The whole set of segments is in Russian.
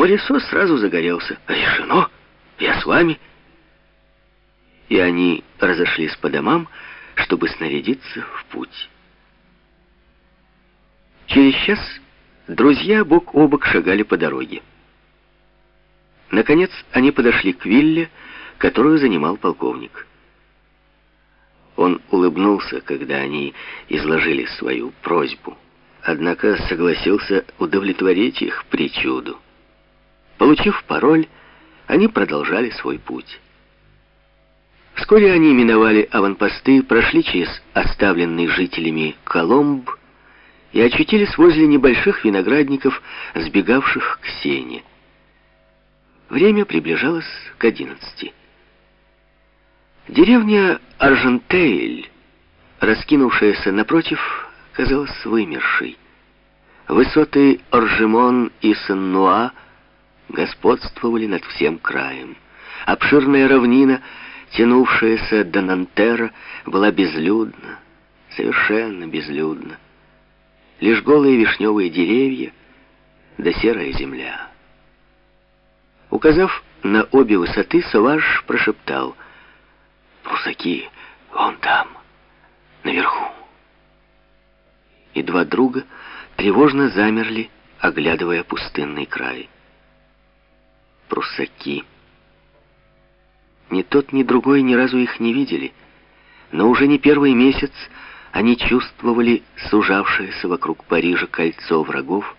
Морисо сразу загорелся. «Решено! Я с вами!» И они разошлись по домам, чтобы снарядиться в путь. Через час друзья бок о бок шагали по дороге. Наконец они подошли к вилле, которую занимал полковник. Он улыбнулся, когда они изложили свою просьбу, однако согласился удовлетворить их причуду. Получив пароль, они продолжали свой путь. Вскоре они миновали аванпосты, прошли через оставленный жителями Коломб и очутились возле небольших виноградников, сбегавших к сене. Время приближалось к одиннадцати. Деревня Аржентейль, раскинувшаяся напротив, казалась вымершей. Высоты Оржемон и Сен-Нуа господствовали над всем краем. Обширная равнина — тянувшаяся до Нантера, была безлюдна, совершенно безлюдна. Лишь голые вишневые деревья да серая земля. Указав на обе высоты, Саваж прошептал «Прусаки, вон там, наверху». И два друга тревожно замерли, оглядывая пустынный край. Прусаки. Ни тот, ни другой ни разу их не видели, но уже не первый месяц они чувствовали сужавшееся вокруг Парижа кольцо врагов,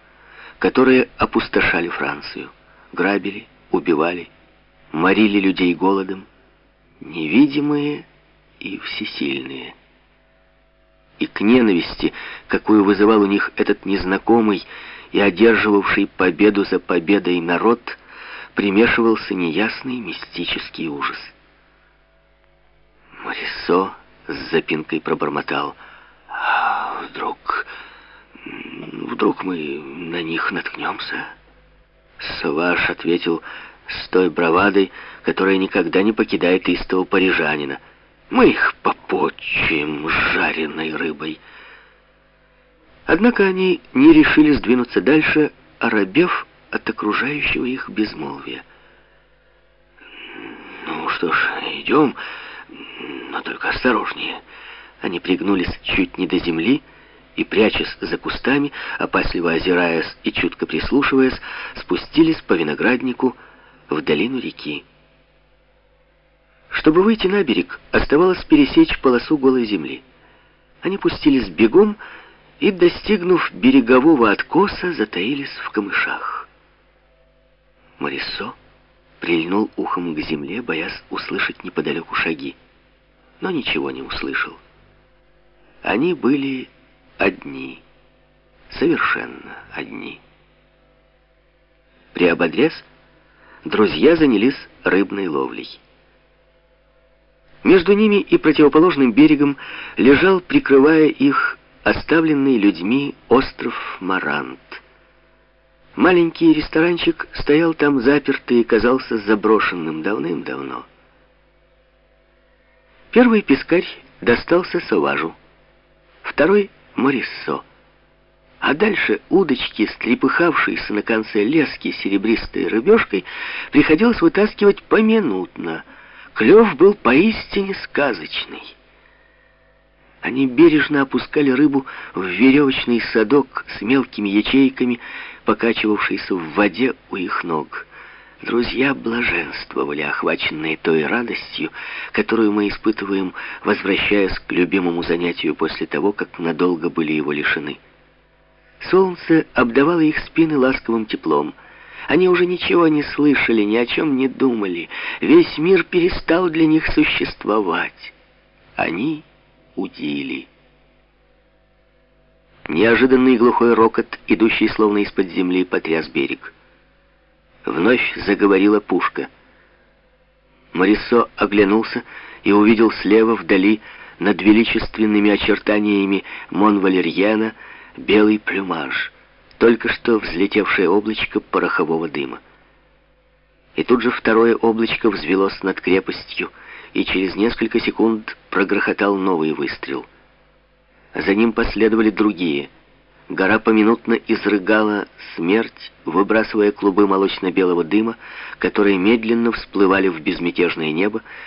которые опустошали Францию, грабили, убивали, морили людей голодом, невидимые и всесильные. И к ненависти, какую вызывал у них этот незнакомый и одерживавший победу за победой народ – примешивался неясный мистический ужас. Морисо с запинкой пробормотал. «А вдруг... вдруг мы на них наткнемся?» Саваш ответил с той бравадой, которая никогда не покидает истого парижанина. «Мы их попочим жареной рыбой». Однако они не решили сдвинуться дальше, оробев от окружающего их безмолвия. «Ну что ж, идем, но только осторожнее». Они пригнулись чуть не до земли и, прячась за кустами, опасливо озираясь и чутко прислушиваясь, спустились по винограднику в долину реки. Чтобы выйти на берег, оставалось пересечь полосу голой земли. Они пустились бегом и, достигнув берегового откоса, затаились в камышах. Морисо прильнул ухом к земле, боясь услышать неподалеку шаги, но ничего не услышал. Они были одни, совершенно одни. Приободрясь, друзья занялись рыбной ловлей. Между ними и противоположным берегом лежал, прикрывая их, оставленный людьми остров Марант — Маленький ресторанчик стоял там запертый и казался заброшенным давным-давно. Первый пескарь достался Саважу, второй — Мориссо. А дальше удочки, стрепыхавшиеся на конце лески серебристой рыбешкой, приходилось вытаскивать поминутно. Клев был поистине сказочный. Они бережно опускали рыбу в веревочный садок с мелкими ячейками, покачивавшийся в воде у их ног. Друзья блаженствовали, охваченные той радостью, которую мы испытываем, возвращаясь к любимому занятию после того, как надолго были его лишены. Солнце обдавало их спины ласковым теплом. Они уже ничего не слышали, ни о чем не думали. Весь мир перестал для них существовать. Они удили. Неожиданный глухой рокот, идущий словно из-под земли, потряс берег. Вновь заговорила пушка. Морисо оглянулся и увидел слева вдали над величественными очертаниями Монвалерьяна белый плюмаж, только что взлетевшее облачко порохового дыма. И тут же второе облачко взвелось над крепостью, и через несколько секунд прогрохотал новый выстрел. За ним последовали другие. Гора поминутно изрыгала смерть, выбрасывая клубы молочно-белого дыма, которые медленно всплывали в безмятежное небо,